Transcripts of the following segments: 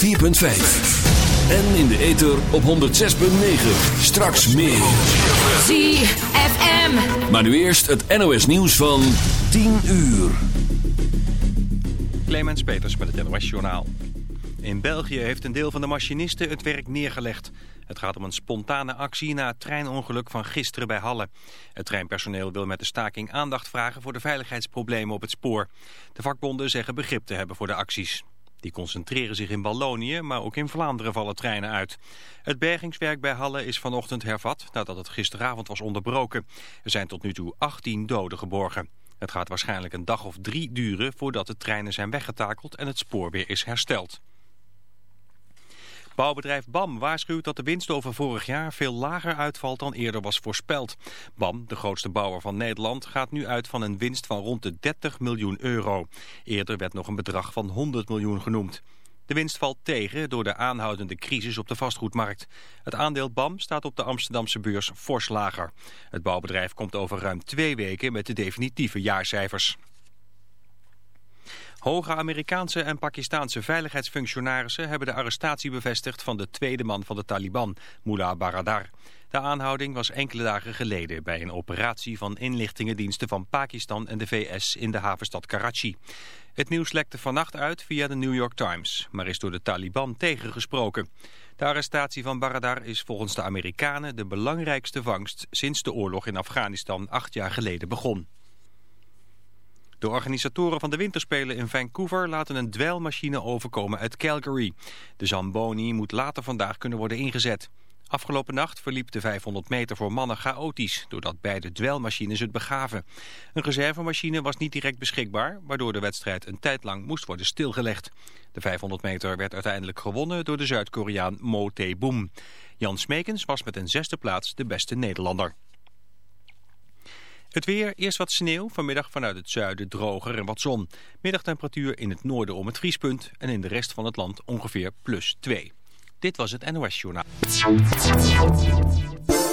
104.5. En in de ether op 106.9. Straks meer. ZFM. Maar nu eerst het NOS nieuws van 10 uur. Clemens Peters met het NOS Journaal. In België heeft een deel van de machinisten het werk neergelegd. Het gaat om een spontane actie na het treinongeluk van gisteren bij Halle. Het treinpersoneel wil met de staking aandacht vragen voor de veiligheidsproblemen op het spoor. De vakbonden zeggen begrip te hebben voor de acties. Die concentreren zich in Wallonië, maar ook in Vlaanderen vallen treinen uit. Het bergingswerk bij Halle is vanochtend hervat nadat het gisteravond was onderbroken. Er zijn tot nu toe 18 doden geborgen. Het gaat waarschijnlijk een dag of drie duren voordat de treinen zijn weggetakeld en het spoor weer is hersteld. Bouwbedrijf BAM waarschuwt dat de winst over vorig jaar veel lager uitvalt dan eerder was voorspeld. BAM, de grootste bouwer van Nederland, gaat nu uit van een winst van rond de 30 miljoen euro. Eerder werd nog een bedrag van 100 miljoen genoemd. De winst valt tegen door de aanhoudende crisis op de vastgoedmarkt. Het aandeel BAM staat op de Amsterdamse beurs fors lager. Het bouwbedrijf komt over ruim twee weken met de definitieve jaarcijfers. Hoge Amerikaanse en Pakistaanse veiligheidsfunctionarissen hebben de arrestatie bevestigd van de tweede man van de Taliban, Mullah Baradar. De aanhouding was enkele dagen geleden bij een operatie van inlichtingendiensten van Pakistan en de VS in de havenstad Karachi. Het nieuws lekte vannacht uit via de New York Times, maar is door de Taliban tegengesproken. De arrestatie van Baradar is volgens de Amerikanen de belangrijkste vangst sinds de oorlog in Afghanistan acht jaar geleden begon. De organisatoren van de winterspelen in Vancouver laten een dweilmachine overkomen uit Calgary. De Zamboni moet later vandaag kunnen worden ingezet. Afgelopen nacht verliep de 500 meter voor mannen chaotisch, doordat beide dweilmachines het begaven. Een reservemachine was niet direct beschikbaar, waardoor de wedstrijd een tijd lang moest worden stilgelegd. De 500 meter werd uiteindelijk gewonnen door de Zuid-Koreaan Mo Tae-boom. Jan Smekens was met een zesde plaats de beste Nederlander. Het weer, eerst wat sneeuw, vanmiddag vanuit het zuiden droger en wat zon. Middagtemperatuur in het noorden om het vriespunt en in de rest van het land ongeveer plus 2. Dit was het NOS Journaal.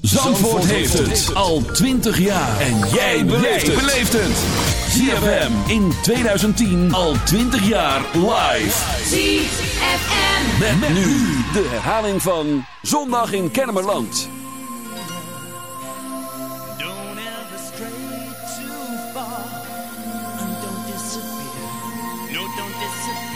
Zandvoort heeft het al 20 jaar. En jij beleeft het. ZFM in 2010 al 20 jaar live. ZFM. Met, nu de herhaling van Zondag in Kennemerland. Don't ever stray too far and don't disappear. No, don't disappear.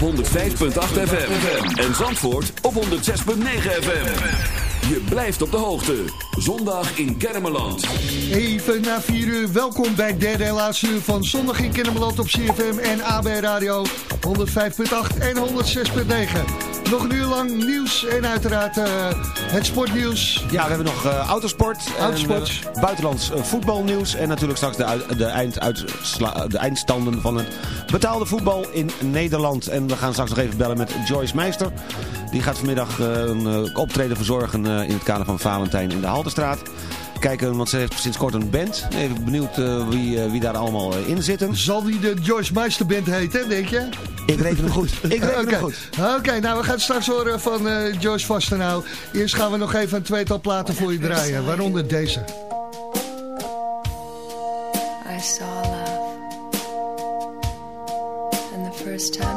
Op 105.8 FM. En Zandvoort op 106.9 FM. Je blijft op de hoogte. Zondag in Kermeland. Even na 4 uur, welkom bij het derde en laatste uur van Zondag in Kennemerland op CFM en AB Radio 105.8 en 106.9. Nog een uur lang nieuws en uiteraard eh, het sportnieuws. Ja, we hebben nog eh, autosport. en, eh, buitenlands eh, voetbalnieuws. En natuurlijk straks de, de, de eindstanden van het betaalde voetbal in Nederland. En we gaan straks nog even bellen met Joyce Meister. Die gaat vanmiddag een optreden verzorgen in het kader van Valentijn in de Haltestraat. Kijken, want ze heeft sinds kort een band. Even benieuwd eh, wie, eh, wie daar allemaal eh, in zitten. Zal die de Joyce Meister Band heten, denk je? Ik reken hem goed. Ik reken Oké, hem goed. Oké, nou we gaan het straks horen van eh, Joyce Vastenau. Eerst gaan we nog even een tweetal platen voor je draaien, waaronder deze. I saw love. And the first time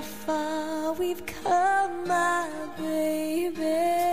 how far we've come, my baby.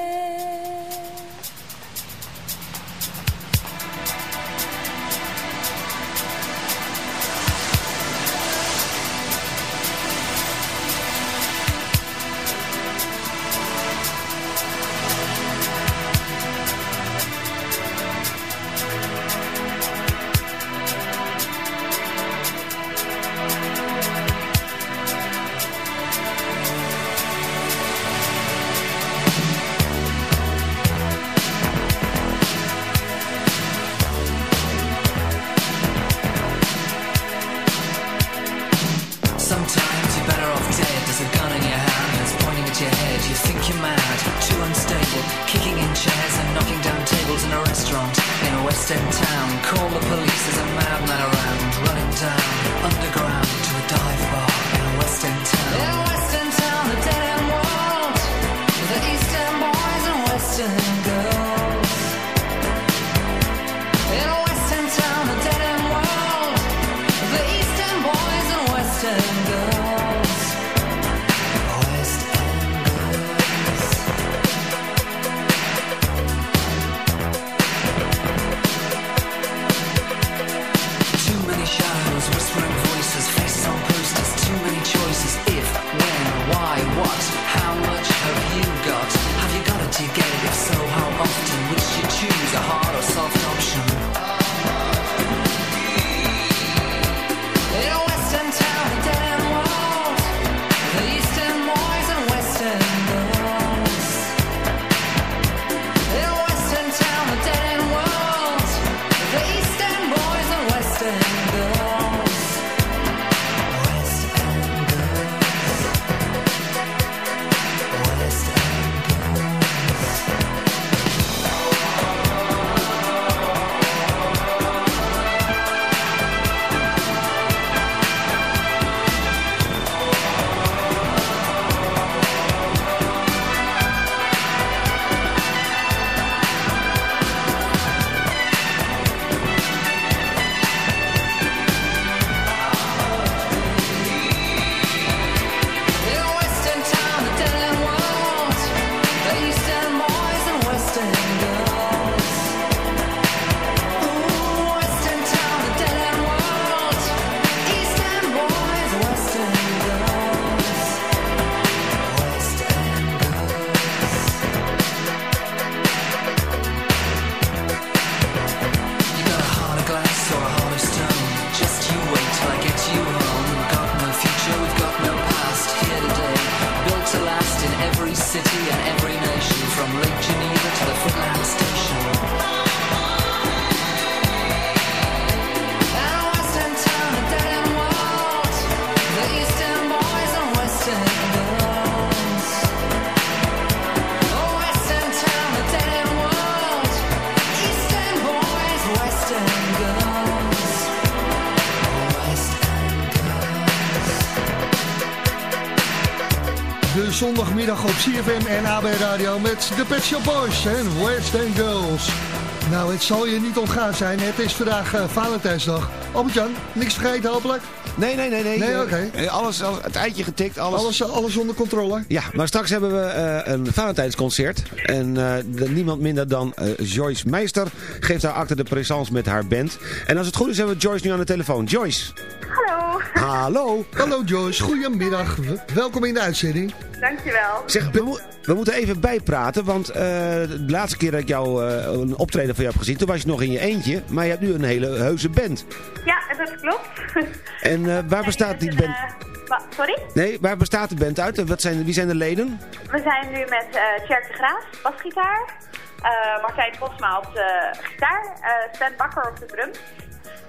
In town. Call the police, zondagmiddag op CFM en AB Radio met de Pet Shop Boys en West End Girls. Nou, het zal je niet ontgaan zijn. Het is vandaag eh, Valentijnsdag. Albert-Jan, niks vergeten hopelijk? Nee, nee, nee. nee. Nee, Eh, oké. alles, alles- het eitje getikt, alles. Alles, eh, alles onder controle? Ja, maar straks hebben we een Valentijnsconcert. En de- niemand minder dan Joyce Meister geeft haar acte de présence met haar band. En als het goed is hebben we Joyce nu aan de telefoon. Joyce. Hallo, Hallo. Joyce, goedemiddag. Welkom in de uitzending. dankjewel. Zeg, we, mo- we moeten even bijpraten, want eh, de laatste keer dat ik jou eh, een optreden van jou heb gezien, toen was je nog in je eentje. Maar je hebt nu een hele heuse band. Ja, dat klopt. En eh, waar bestaat die band? Sorry? Nee, waar bestaat de band uit? En Wat zijn, wie zijn de leden? We zijn nu met eh Tjerk de Graaf, basgitaar. eh Martijn Posma op de gitaar. eh Stan Bakker op de drum.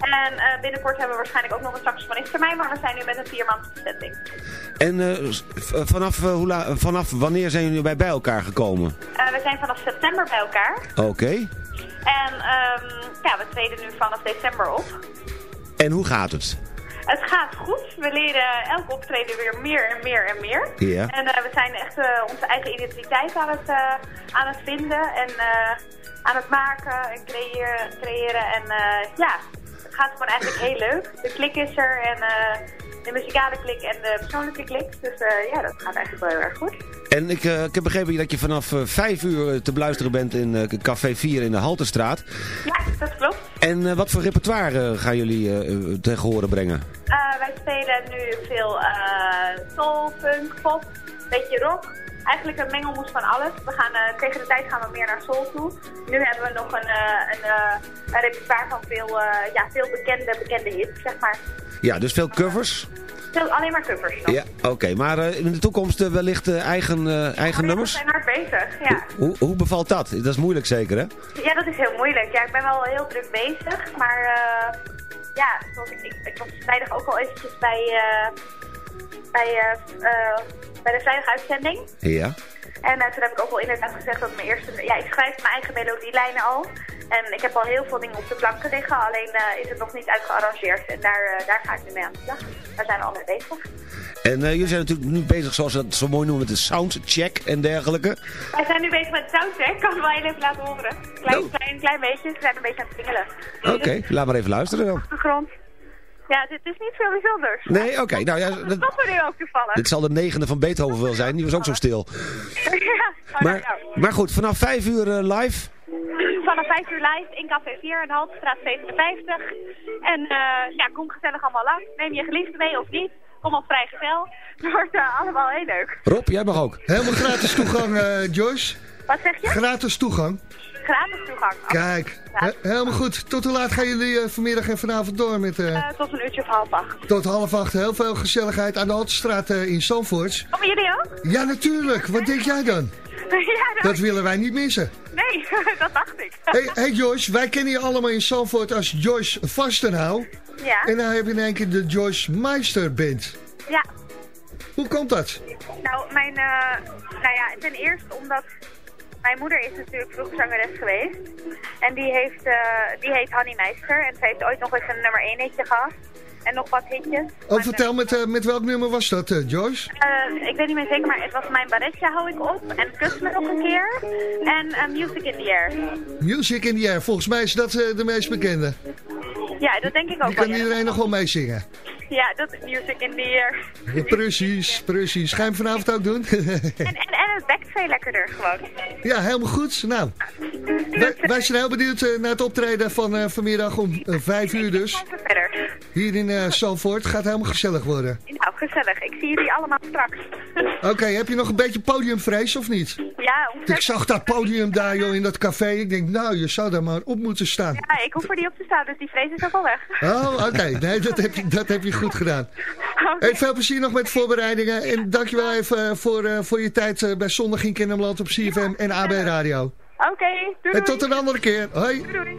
En eh, binnenkort hebben we waarschijnlijk ook nog een saxofonist erbij. Maar we zijn nu met een viermans bezetting. En eh, vanaf, eh, hoe vanaf wanneer zijn jullie bij, bij elkaar gekomen? We zijn vanaf september bij elkaar. Oké. En ehm, ja, we treden nu vanaf december op. En hoe gaat het? Het gaat goed. We leren elke optreden weer meer en meer en meer. Ja. En we zijn echt onze eigen identiteit aan het, aan het vinden en aan het maken en creëren. creëren. En ja, gaat gewoon eigenlijk heel leuk. De klik is er en eh, de muzikale klik en de persoonlijke klik. Dus eh, ja, dat gaat eigenlijk wel heel erg goed. En ik, eh, ik heb begrepen dat je vanaf eh, vijf uur te beluisteren bent in Café 4 in de Halterstraat. Ja, dat klopt. En wat voor repertoire gaan jullie tegen horen brengen? Wij spelen nu veel soul, funk, pop, beetje rock. Eigenlijk een mengelmoes van alles. We gaan, eh, tegen de tijd gaan we meer naar soul toe. Nu hebben we nog een, eh, een, eh, een repertoire van veel, ja, veel bekende, bekende hits, zeg maar. Ja, dus veel covers. Veel, alleen maar covers nog. Ja, oké. Maar in de toekomst wellicht eigen, eigen We nummers? zijn hard bezig, ja. Hoe, hoe bevalt dat? Dat is moeilijk zeker, hè? Ja, dat is heel moeilijk. Ja, ik ben wel heel druk bezig, maar ja, zoals ik, ik, ik was vrijdag ook al eventjes bij, bij, eh, eh, bij de vrijdag uitzending. Ja. En eh, toen heb ik ook wel inderdaad gezegd dat mijn eerste... Ja, ik schrijf mijn eigen melodielijnen al. En ik heb al heel veel dingen op de planken liggen, alleen is het nog niet uitgearrangeerd. En daar, daar ga ik nu mee aan de slag. Daar zijn we al mee bezig. En jullie zijn natuurlijk nu bezig, zoals ze dat zo mooi noemen, met de soundcheck en dergelijke. Wij zijn nu bezig met soundcheck, kan ik wel even laten horen. Klein, klein, klein beetje, ze zijn een beetje aan het pingelen. Oké, laat maar even luisteren dan. Achtergrond. Ja, dit is niet veel bijzonders. Nee, oké. nou ja, Dat nu ook toevallig. dit zal de negende van Beethoven wel zijn. Die was ook zo stil. ja, oh, Maar, nou. maar goed, vanaf vijf uur eh, live. Vanaf 5 uur live in Café 4 in Haltestraat 57. En eh, ja, kom gezellig allemaal langs. Neem je geliefde mee of niet. Kom als vrijgezel. Het wordt eh, allemaal heel leuk. Rob, jij mag ook. Helemaal gratis toegang, eh, Joyce. Wat zeg je? Gratis toegang. Gratis toegang. Kijk, he- helemaal goed. Tot hoe laat gaan jullie eh, vanmiddag en vanavond door met... eh, Eh, tot een uurtje of half acht. tot half acht. Heel veel gezelligheid aan de Haltestraat eh, in Zandvoort. Komen jullie ook? Ja, natuurlijk. Wat denk jij dan? ja, dat... Willen wij niet missen. Nee, dat dacht ik. Hey, hey Joyce, wij kennen je allemaal in Zandvoort als Joyce Vastenhouw. Ja. En nou heb je in één keer de Joyce Meister Band. Ja. Hoe komt dat? Nou, mijn, nou ja, ten eerste omdat mijn moeder is natuurlijk vroeger zangeres geweest. En die, heeft, eh, die heet Hanny Meister. En ze heeft ooit nog eens een nummer 1 hitje gehad. En nog wat hitjes. Oh, vertel, met, eh, met welk nummer was dat, eh, Joyce? Ik weet niet meer zeker, maar het was Mijn Barretje hou ik op. En Kus me nog een keer. En Music in the Air. Music in the Air. Volgens mij is dat de meest bekende. Ja, dat denk ik ook Die wel. kan ja. iedereen nog wel meezingen. Ja, dat is Music in the Air. Ja, precies, precies. Ga je hem vanavond ook doen? En, en, en het bekt veel lekkerder gewoon. ja, helemaal goed. Nou, wij, wij zijn heel benieuwd eh, naar het optreden van eh, vanmiddag om eh, vijf uur dus. Verder. Hier in eh Zandvoort. Gaat helemaal gezellig worden. Nou, gezellig. Ik zie jullie allemaal straks. Oké, heb je nog een beetje podiumvrees of niet? ja, Ik ontzettend. zag dat podium daar joh, in dat café. Ik denk, nou, je zou daar maar op moeten staan. Ja, ik hoef er niet op te staan, dus die vrees is ook al weg. Oh, oké. Nee, dat heb, je, dat heb je goed gedaan. Hey, veel plezier nog met de voorbereidingen. En dankjewel even voor, eh, voor je tijd eh, bij Zondag in Kinderland op CFM en AB Radio. Oké, doei En tot een andere keer. Hoi. doei.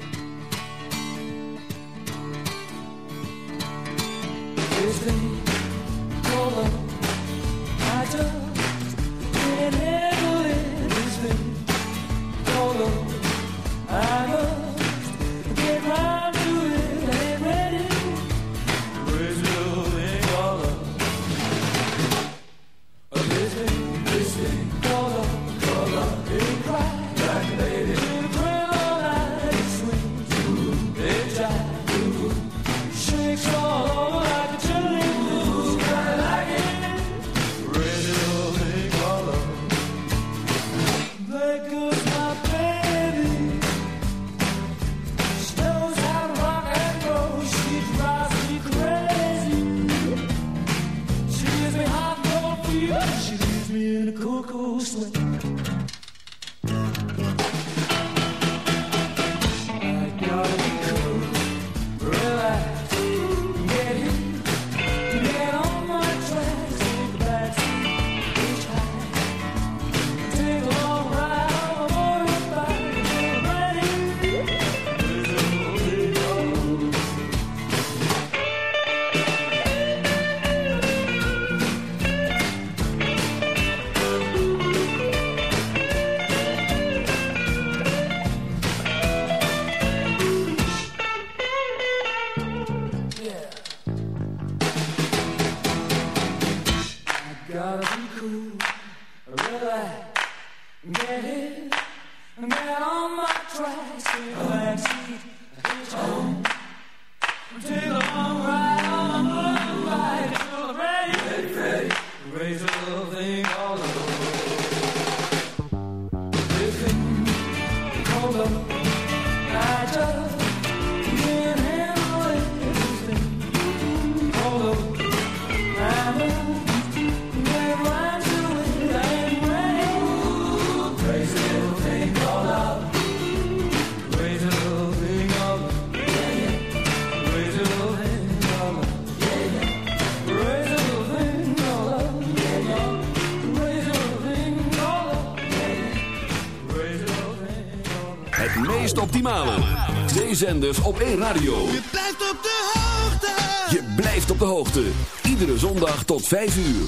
Zenders op één radio. Je blijft op de hoogte. Je blijft op de hoogte. Iedere zondag tot 5 uur.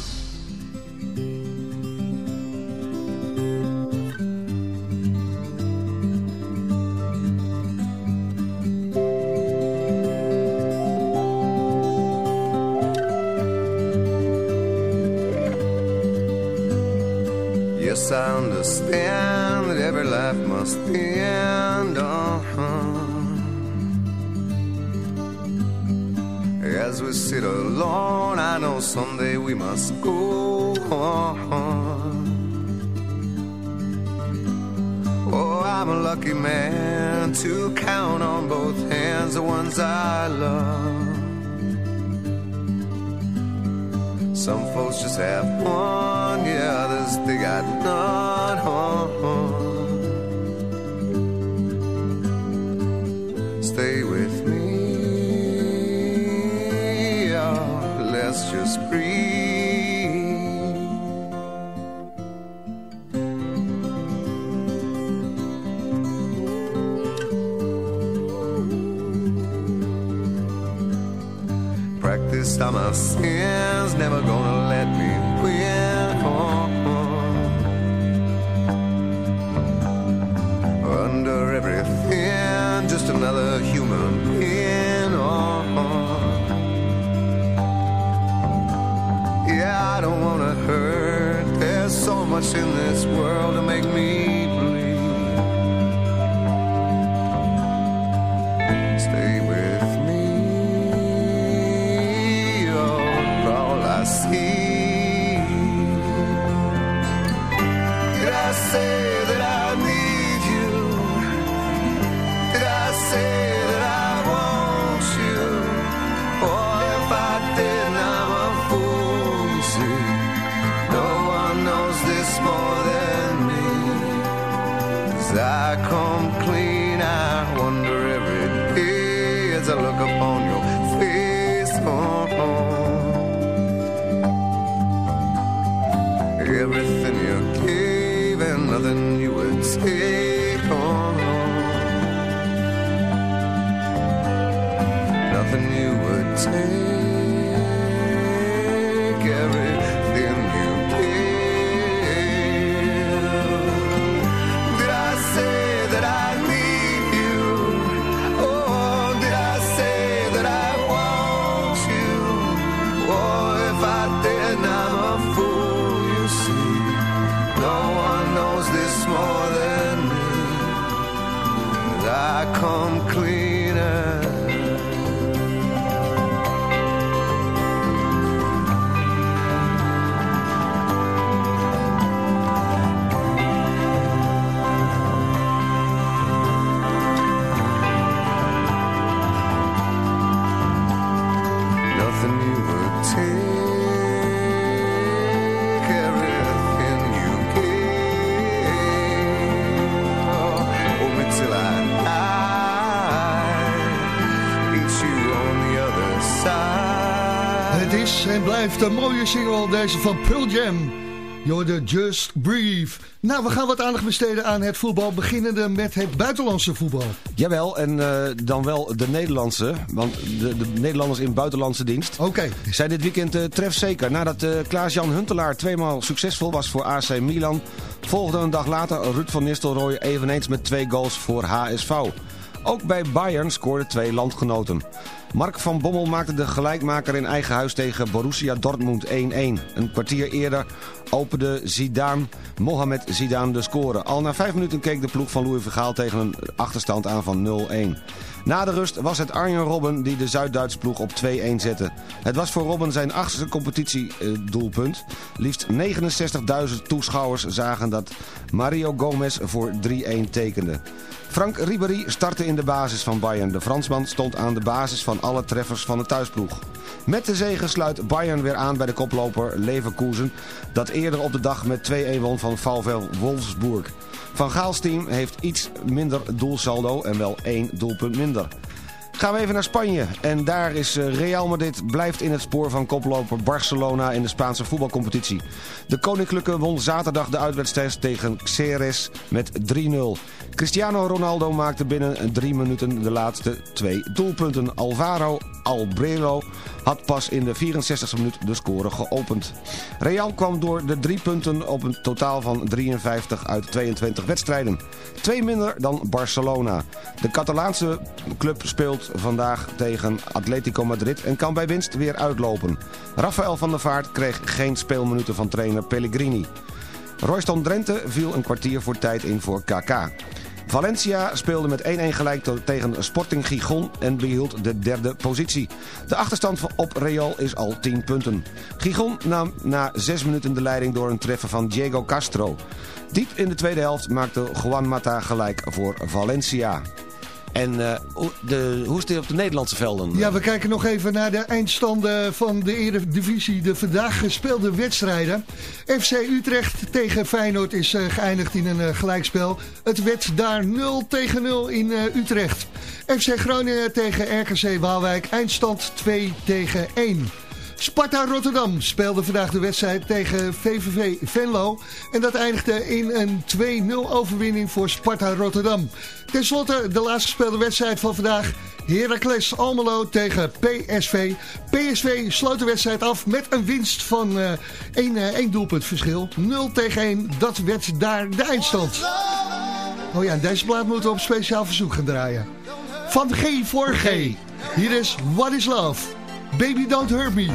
Yes, I understand that every life must end. Someday we must go on. Oh, I'm a lucky man to count on both hands the ones I love. Some folks just have one, yeah, others they got none. Nothing you would take. Een mooie single, deze van Pearl Jam. Jorde Just Breathe. Nou, we gaan wat aandacht besteden aan het voetbal, beginnende met het buitenlandse voetbal. Jawel, en eh, dan wel de Nederlandse. Want de, de Nederlanders in buitenlandse dienst Oké. zijn dit weekend uh, trefzeker. Nadat uh, Klaas-Jan Huntelaar tweemaal succesvol was voor AC Milan... volgde een dag later Ruud van Nistelrooy eveneens met twee goals voor HSV. Ook bij Bayern scoorden twee landgenoten. Mark van Bommel maakte de gelijkmaker in eigen huis tegen Borussia Dortmund 1-1. Een kwartier eerder opende Zidane, Mohamed Zidane de score. Al na vijf minuten keek de ploeg van Louis Vergaal tegen een achterstand aan van 0-1. Na de rust was het Arjen Robben die de Zuid-Duitse ploeg op 2-1 zette. Het was voor Robben zijn achtste competitiedoelpunt. Liefst 69.000 toeschouwers zagen dat Mario Gomez voor 3-1 tekende. Frank Ribéry startte in de basis van Bayern. De Fransman stond aan de basis van alle treffers van de thuisploeg. Met de zege sluit Bayern weer aan bij de koploper Leverkusen... dat eerder op de dag met 2-1 won van VfL Wolfsburg. Van Gaals team heeft iets minder doelsaldo en wel één doelpunt minder. Gaan we even naar Spanje. En daar is eh, Real Madrid blijft in het spoor van koploper Barcelona in de Spaanse voetbalcompetitie. De Koninklijke won zaterdag de uitwedstrijd tegen Xeres met 3-0. Cristiano Ronaldo maakte binnen drie minuten de laatste twee doelpunten. Alvaro Albrelo had pas in de 64e minuut de score geopend. Real kwam door de drie punten op een totaal van 53 uit 22 wedstrijden. Twee minder dan Barcelona. De Catalaanse club speelt vandaag tegen Atletico Madrid en kan bij winst weer uitlopen. Rafael van der Vaart kreeg geen speelminuten van trainer Pellegrini. Royston Drenthe viel een kwartier voor tijd in voor KK. Valencia speelde met 1-1 gelijk tegen Sporting Gijon en behield de derde positie. De achterstand op Real is al 10 punten. Gijon nam na 6 minuten de leiding door een treffer van Diego Castro. Diep in de tweede helft maakte Juan Mata gelijk voor Valencia. En eh, de, hoe is het op de Nederlandse velden? Ja, we kijken nog even naar de eindstanden van de Eredivisie. De vandaag gespeelde wedstrijden. FC Utrecht tegen Feyenoord is eh, geëindigd in een eh, gelijkspel. Het werd daar 0 tegen 0 in Utrecht. FC Groningen tegen RKC Waalwijk. Eindstand 2 tegen 1. Sparta Rotterdam speelde vandaag de wedstrijd tegen VVV Venlo. En dat eindigde in een 2-0 overwinning voor Sparta Rotterdam. Ten slotte de laatst gespeelde wedstrijd van vandaag. Heracles Almelo tegen PSV. PSV sloot de wedstrijd af met een winst van eh één, eh, één doelpunt verschil. 0 tegen 1, dat werd daar de eindstand. Oh ja, deze plaat moeten we op speciaal verzoek gaan draaien. Van G voor G. Hier is What is Love. Baby Don't Hurt Me.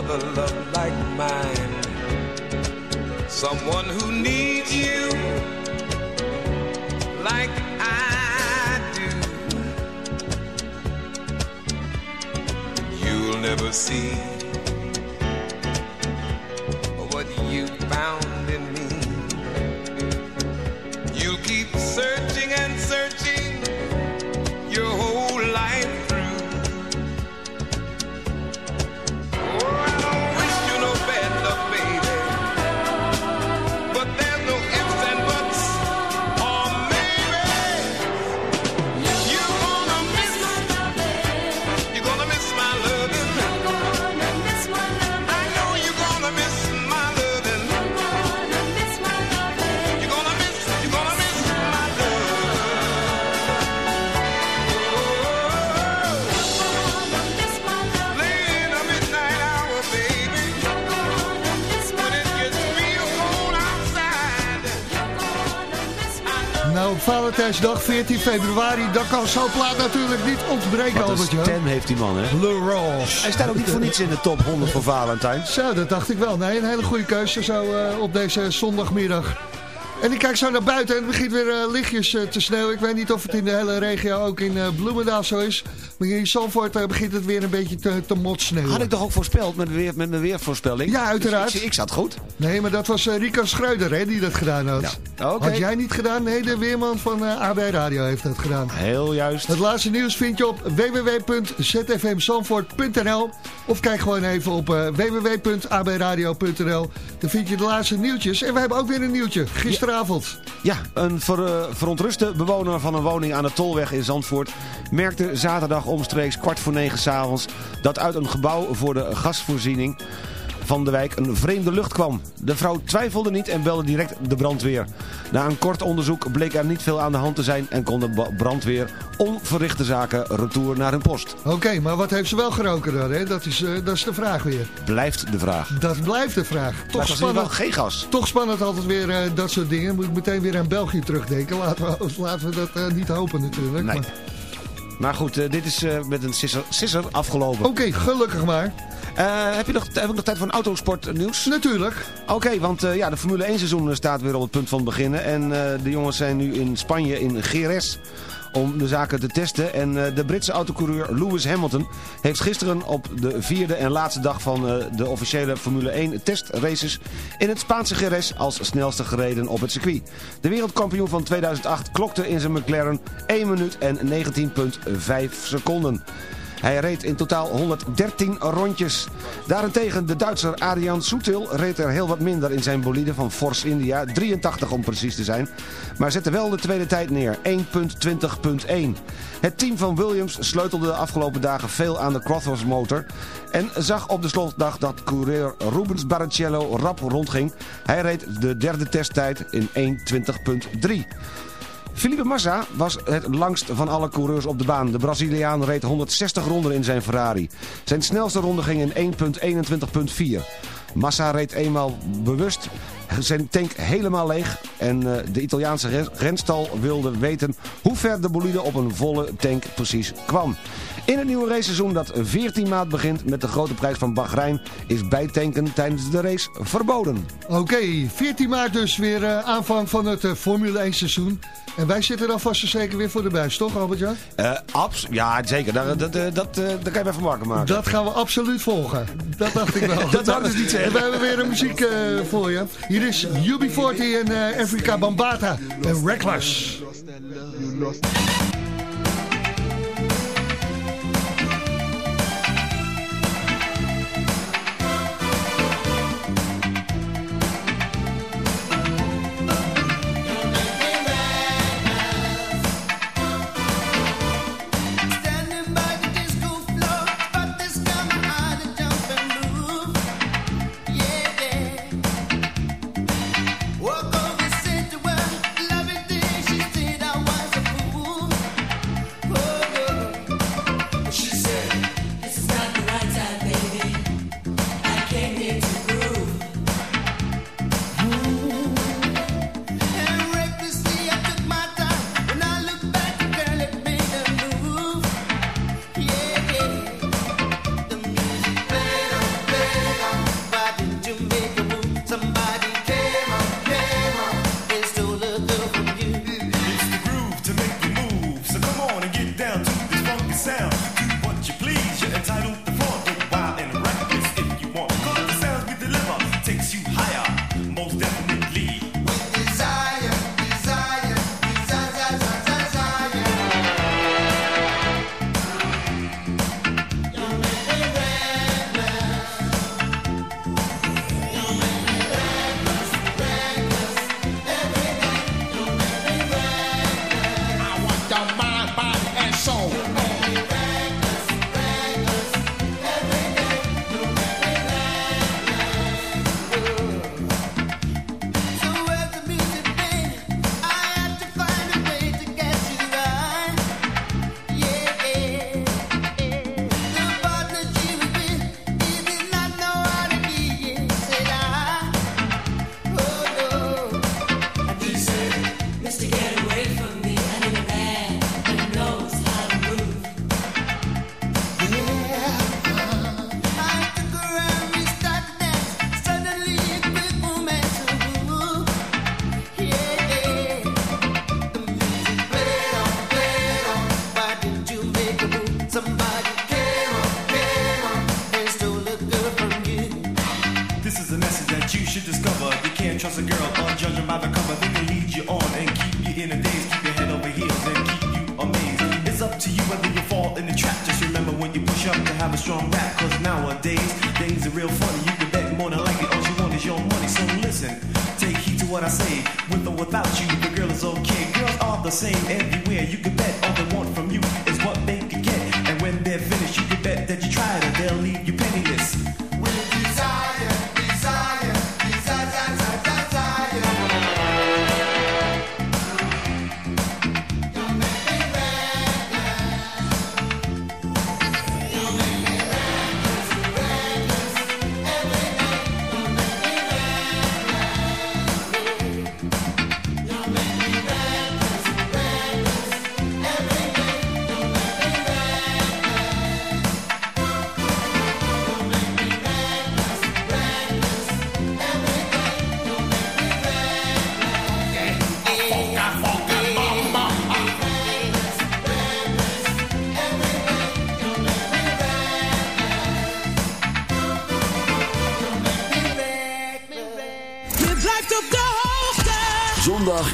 Another love like mine. Someone who needs you like I do. You'll never see Valentijnsdag 14 februari, dan kan zo'n plaat natuurlijk niet ontbreken, een Albertje. stem heeft die man, hè? Le Rose. Hij staat ook niet voor niets in de top 100 van Valentijn. Zo, dat dacht ik wel. Nee, een hele goede keuze zo eh, op deze zondagmiddag. En ik kijk zo naar buiten en het begint weer eh, lichtjes eh, te sneeuwen. Ik weet niet of het in de hele regio ook in Bloemendaal zo is. Maar hier in Zandvoort eh, begint het weer een beetje te, te mot sneeuwen. Had ik toch ook voorspeld met, weer, met mijn weervoorspelling? Ja, uiteraard. Dus ik, ik zat goed. Nee, maar dat was eh, Rico Schreuder hè, die dat gedaan had. Oké. Had jij niet gedaan? Nee, de weerman van eh, AB Radio heeft dat gedaan. Heel juist. Het laatste nieuws vind je op www.zfmzandvoort.nl Of kijk gewoon even op www.abradio.nl Dan vind je de laatste nieuwtjes. En we hebben ook weer een nieuwtje, gisteravond. Ja, een ver, verontruste bewoner van een woning aan de Tolweg in Zandvoort... merkte zaterdag omstreeks kwart voor negen s'avonds... dat uit een gebouw voor de gasvoorziening van de wijk een vreemde lucht kwam. De vrouw twijfelde niet en belde direct de brandweer. Na een kort onderzoek bleek er niet veel aan de hand te zijn... en kon de brandweer onverrichte zaken retour naar hun post. Oké, maar wat heeft ze wel geroken dan? Hè? Dat, is, eh, dat is de vraag weer. Blijft de vraag. Dat blijft de vraag. Toch spannend. geen gas. Toch spannend altijd weer eh, dat soort dingen. Moet ik meteen weer aan België terugdenken. Laten we, laten we dat eh, niet hopen natuurlijk. Nee. Maar- Maar goed, eh, dit is eh, met een sisser, sisser afgelopen. Oké, gelukkig maar. Eh, heb, je nog, heb ik nog tijd voor een autosport nieuws? Natuurlijk. Oké, want eh, ja, de Formule 1 seizoen staat weer op het punt van beginnen. En de jongens zijn nu in Spanje, in Jerez, om de zaken te testen. En eh, de Britse autocoureur Lewis Hamilton heeft gisteren op de vierde en laatste dag van eh, de officiële Formule 1 testraces in het Spaanse Jerez als snelste gereden op het circuit. De wereldkampioen van 2008 klokte in zijn McLaren 1 minuut en 19,5 seconden. Hij reed in totaal 113 rondjes. Daarentegen de Duitser Adrian Soetil reed er heel wat minder in zijn bolide van Force India. 83 om precies te zijn. Maar zette wel de tweede tijd neer. 1.20.1. Het team van Williams sleutelde de afgelopen dagen veel aan de Crothers motor. En zag op de slotdag dat coureur Rubens Barrichello rap rondging. Hij reed de derde testtijd in 1.20.3. Felipe Massa was het langst van alle coureurs op de baan. De Braziliaan reed 160 ronden in zijn Ferrari. Zijn snelste ronde ging in 1.21.4. Massa reed eenmaal bewust zijn tank helemaal leeg. En eh, de Italiaanse ren- renstal wilde weten hoe ver de bolide op een volle tank precies kwam. In het nieuwe raceseizoen dat 14 maart begint met de grote prijs van Bahrein... is bijtanken tijdens de race verboden. Oké, 14 maart dus weer eh, aanvang van het eh, Formule 1 seizoen. En wij zitten dan vast en zeker weer voor de buis, toch Albert-Jan? Eh abs ja, zeker. Daar, dat, eh, dat, eh, daar kan je even marken maken. Dat gaan we absoluut volgen. Dat dacht ik wel. Dat ik dus niet zeggen. En we hebben weer een muziek eh, voor je. Hier is UB40 en eh Afrika Bambata en Reckless.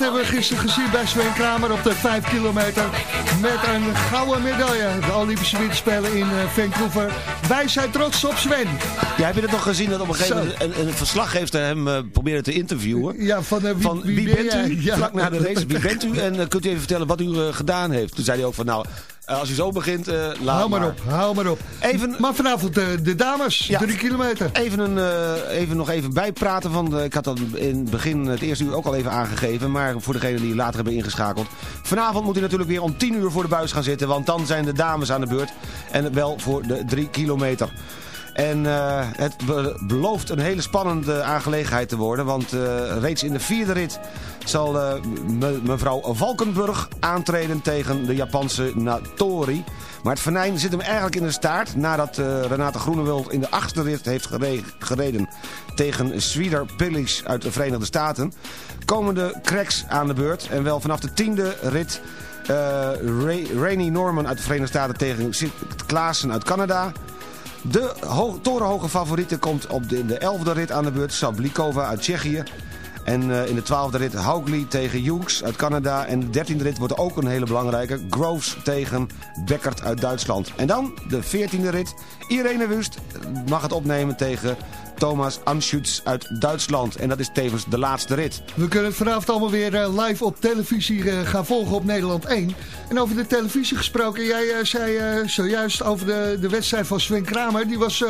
Hebben we gisteren gezien bij Sven Kramer op de 5 kilometer. Met een gouden medaille. De Olympische Winterspelen in eh, Vancouver. Wij zijn trots op Sven. Ja, heb je het nog gezien dat op een gegeven moment een, een verslaggever hem eh, probeerde te interviewen? Ja, van, eh, wie, Van wie, ben bent u? Ja. Vlak na de race, wie bent u? En kunt u even vertellen wat u gedaan heeft? Toen zei hij ook van, nou, als u zo begint, laat Hou maar op, hou maar op. Even, Maar vanavond eh, de dames, Ja. 3 kilometer. Even, een, eh, even nog even bijpraten van, de- ik had dat in het begin het eerste uur ook al even aangegeven, maar voor degenen die later hebben ingeschakeld. Vanavond moet u natuurlijk weer om 10 uur voor de buis gaan zitten, want dan zijn de dames aan de beurt en wel voor de 3 kilometer. En eh, het be- belooft een hele spannende aangelegenheid te worden. Want eh, reeds in de vierde rit zal eh, me- mevrouw Valkenburg aantreden tegen de Japanse Natori. Maar het venijn zit hem eigenlijk in de staart. Nadat eh, Renate Groenewald in de achtste rit heeft gere- gereden tegen Swider Pillis uit de Verenigde Staten. Komen de cracks aan de beurt. En wel vanaf de tiende rit eh Ray, Rainy Norman uit de Verenigde Staten tegen Sid Klaassen uit Canada. De ho torenhoge favoriete komt op de, de 11e rit aan de beurt. Sablikova uit Tsjechië. En eh, in de 12e rit Haugli tegen Hughes uit Canada. En de 13e rit wordt ook een hele belangrijke. Groves tegen Beckert uit Duitsland. En dan de 14e rit. Irene Wust mag het opnemen tegen Thomas Anschutz uit Duitsland. En dat is tevens de laatste rit. We kunnen het vanavond allemaal weer eh, live op televisie eh, gaan volgen op Nederland 1. En over de televisie gesproken, jij eh, zei zojuist over de, de wedstrijd van Sven Kramer. Die was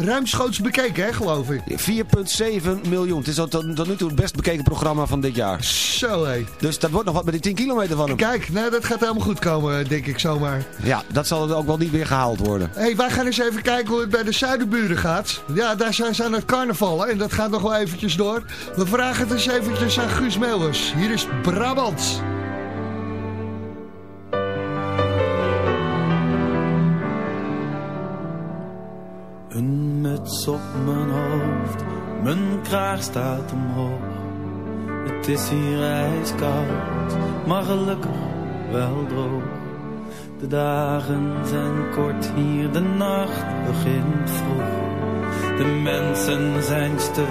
ruimschoots bekeken, hè, geloof ik. 4,7 miljoen. Het is tot, tot nu toe het best bekeken programma van dit jaar. Zo hé. Dus dat wordt nog wat met die 10 kilometer van hem. Kijk, nou, dat gaat helemaal goed komen, denk ik zomaar. Ja, dat zal ook wel niet weer gehaald worden. Hé, hey, wij gaan eens even kijken hoe het bij de zuidenburen gaat. Ja, daar zijn ze aan het carnavallen en dat gaat nog wel eventjes door. We vragen het eens eventjes aan Guus Meeuwers. Hier is Brabant. Een muts op mijn hoofd, mijn kraag staat omhoog. Het is hier ijskoud, maar gelukkig wel droog. De dagen zijn kort hier, de nacht begint vroeg. De mensen zijn stug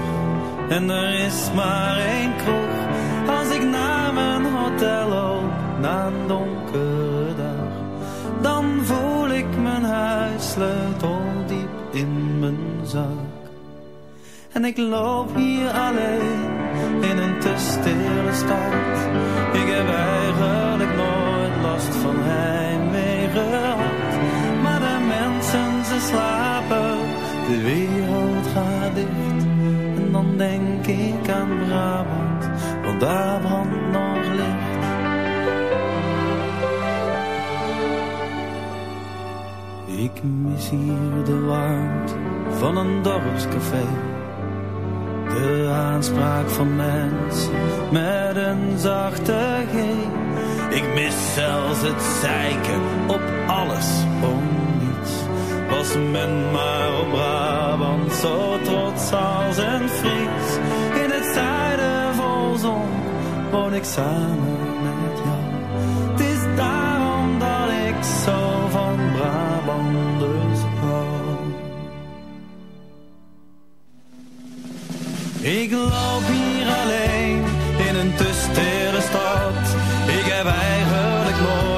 en er is maar één kroeg. Als ik naar mijn hotel loop na een donkere dag, dan voel ik mijn huissleutel diep in mijn zak. En ik loop hier alleen in een te stille stad. Ik heb eigenlijk nooit last van heimwee gehad. De wereld gaat dicht en dan denk ik aan Brabant, want daar brandt nog licht. Ik mis hier de warmte van een dorpscafé. De aanspraak van mensen met een zachte G. Ik mis zelfs het zeiken op alles om mensmen, maar op Brabant zo trots als een Fries. In het zuiden vol zon woon ik samen met jou. Het is daarom dat ik zo van Brabanders hou. Ik loop hier alleen in een te stad. Ik heb eigenlijk nooit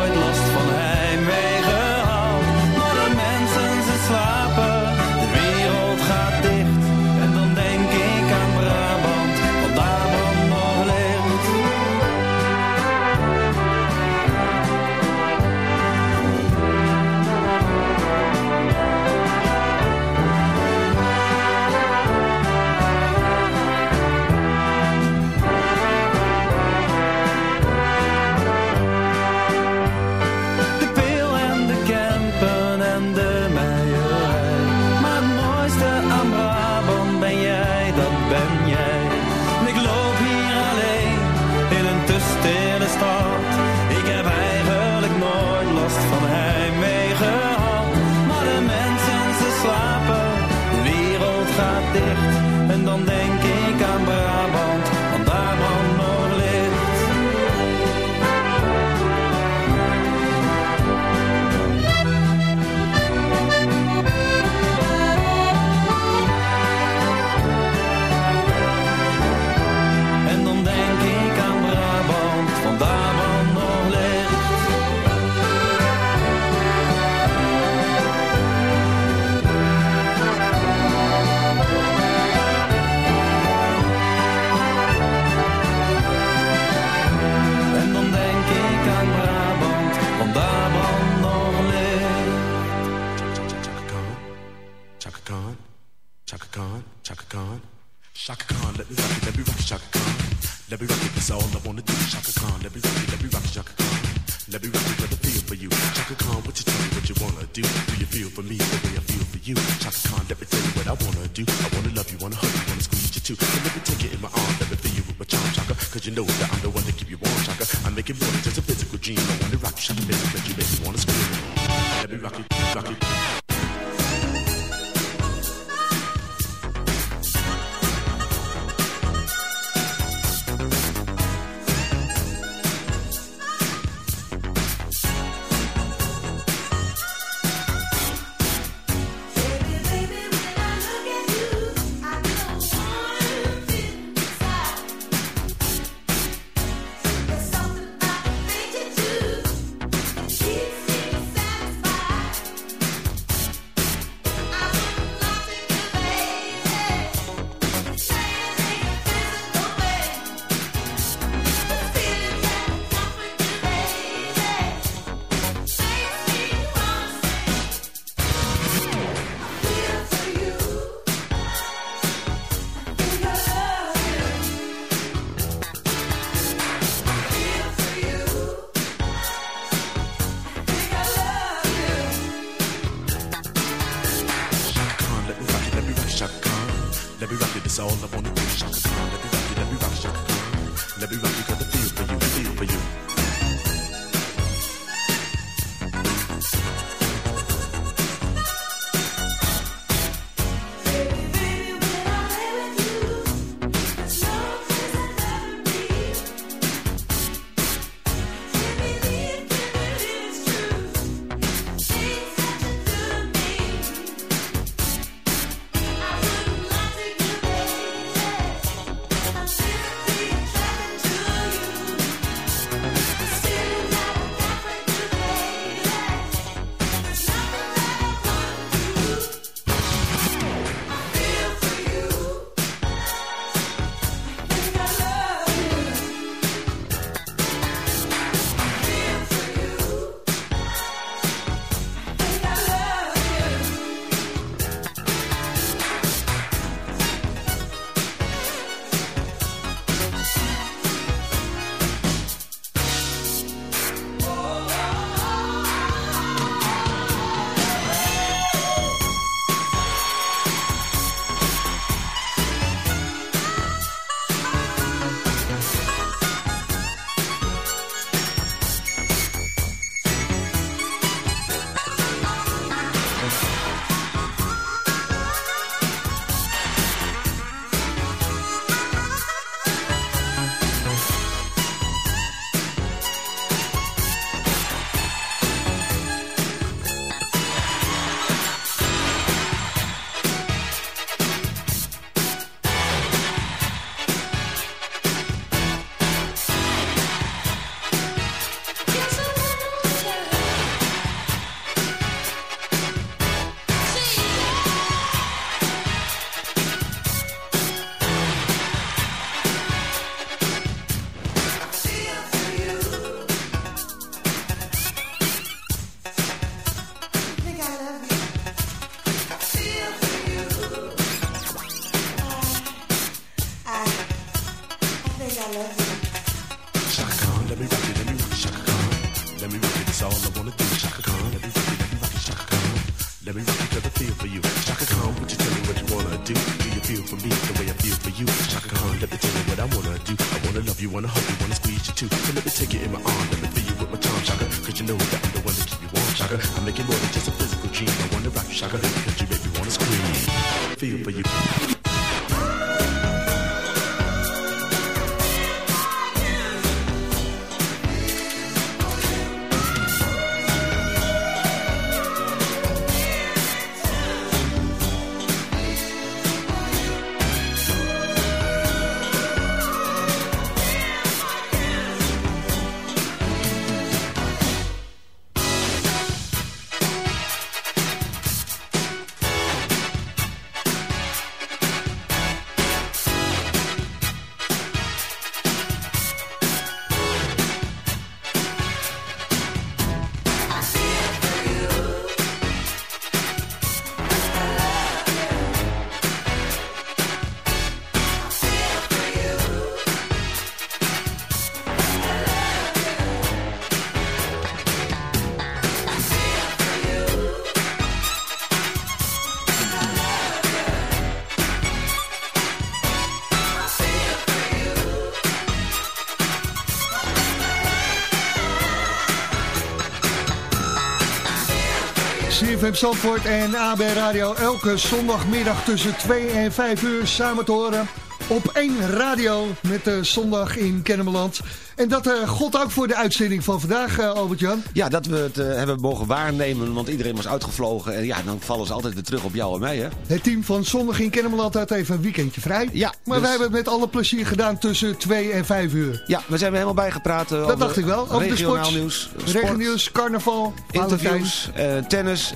Zandvoort en AB Radio elke zondagmiddag tussen 2 en 5 uur samen te horen op één radio met de zondag in Kennemerland. En dat uh, God ook voor de uitzending van vandaag, uh, Albert-Jan. Ja, dat we het uh, hebben mogen waarnemen, want iedereen was uitgevlogen. En ja, dan vallen ze altijd weer terug op jou en mij, hè? Het team van Zondag in Kennemerland had even een weekendje vrij. Ja. Maar wij hebben het met alle plezier gedaan tussen 2 en 5 uur. Ja, we zijn er helemaal bijgepraat. Dat dacht ik wel. Over de sport, nieuws. Regionieuws, carnaval, interviews, tennis,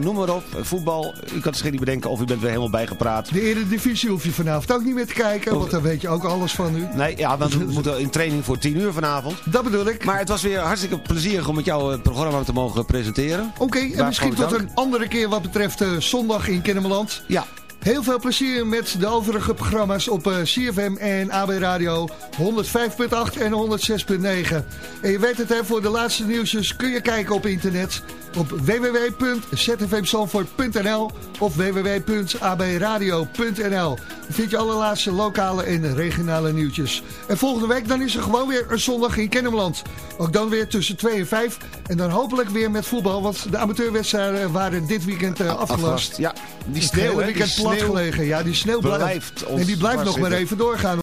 noem maar op. voetbal. U kan het geen niet bedenken of u bent weer helemaal bijgepraat. De Eredivisie hoef je vanavond ook niet meer te kijken, want daar weet je ook alles van nu. Nee, ja, want we moeten in training voor 10 uur vanavond. Dat bedoel ik. Maar het was weer hartstikke plezierig om met jou het programma te mogen presenteren. Oké, okay, en misschien tot een andere keer wat betreft uh, zondag in Kennemerland. Ja. Heel veel plezier met de overige programma's op uh, CFM en AB Radio 105.8 en 106.9. En je weet het, hè, voor de laatste nieuwsjes kun je kijken op internet op www.zfmzandvoort.nl of www.abradio.nl. Dan vind je alle laatste lokale en regionale nieuwtjes. En volgende week dan is er gewoon weer een zondag in Kennemerland. Ook dan weer tussen 2 en 5. En dan hopelijk weer met voetbal, want de amateurwedstrijden waren dit weekend uh, afgelast. afgelast. Ja, die sneeuw, hè, weekend die gelegen. Ja, die sneeuw blijft En die blijft nog maar even doorgaan.